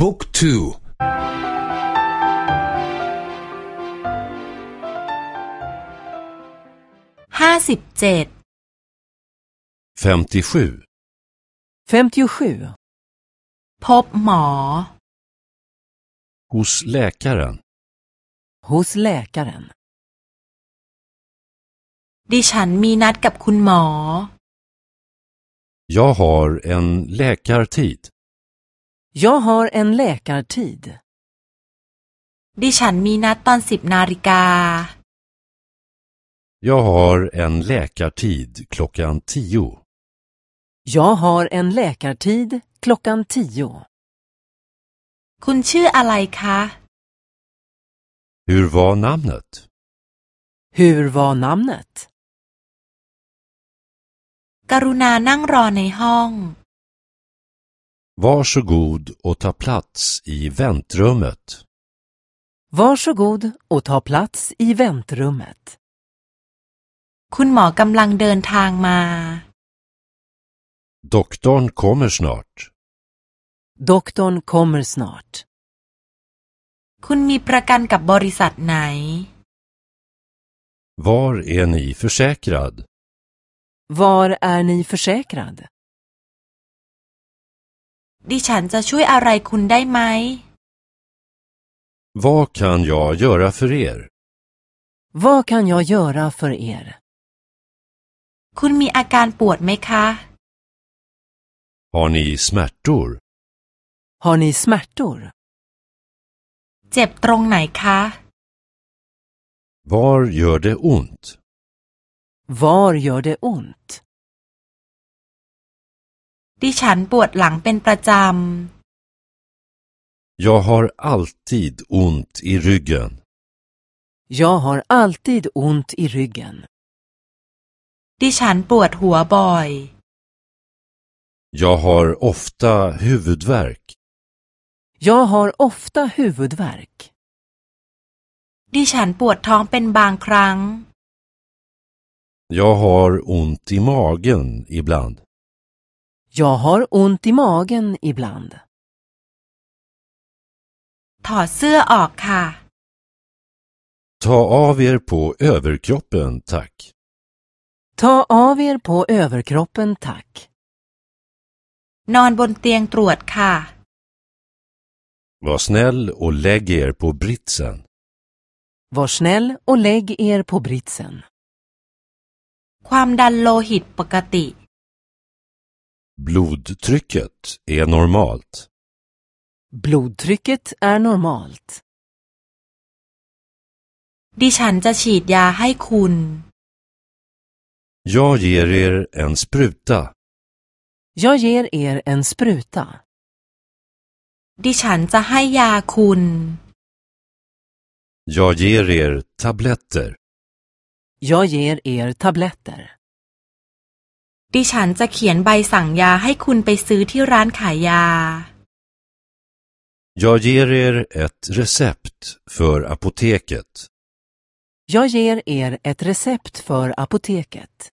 บุ๊กทู ห้าสิบเจ็ด 57. 57. พบหมอ Hos läkaren. Hos läkaren. ดิฉันมีนัดกับคุณหมอ Jag har en läkartid. Jag har en läkartid. ดิฉันมีนัดตอนสิบนาฬิกา Jag har en läkartid klockan 10. Jag har en läkartid klockan 10. คุณชื่ออะไรคะ Hur var namnet? Hur var namnet? กรุณานั่งรอในห้อง Varsågod och ta plats i väntrummet. Varsågod och ta plats i väntrummet. คุณหมอกำลังเดินทางมา Doktorn kommer snart. Doktorn kommer snart. คุณมีประกันกับบริษัทไหน Var är ni försäkrad? Var är ni försäkrad? ดิฉันจะช่วยอะไรคุณได้ไหม Vad kan jag göra för er? Vad kan jag göra för er? คุณมีอาการปวดไหมคะ Har ni smärtor? Har ni smärtor? เจ็บตรงไหนคะ Var gör det ont? Var gör det ont? ดิฉันปวดหลังเป็นประจ Jag har alltid ont i ryggen. Jag har alltid ont i ryggen. ำดิฉันปวดหัวบ่อย Jag har ofta huvudvärk. Jag har ofta huvudvärk. ดิฉันปวดท้องเป็นบางครั้ง Jag har ont i magen ibland. Jag har ont i magen ibland. ถอดเสื้อออกค่ะ Ta av er på överkroppen, tack. Ta av er på överkroppen, tack. นอนบนเตียงตรวจค่ะ Var snäll och lägg er på britsen. Var snäll och lägg er på britsen. ความดันโลหิตปกติ Blodtrycket är normalt. Blodtrycket är normalt. ดิฉันจะฉีดยาให้คุณ Jag ger er en spruta. Jag ger er en spruta. ดิฉันจะให้ยาคุณ Jag ger er tabletter. Jag ger er tabletter. ดิฉันจะเขียนใบสั่งยาให้คุณไปซื้อที่ร้านขายยา Jag ger er ett recept för apoteket. Jag ger er ett recept för apoteket.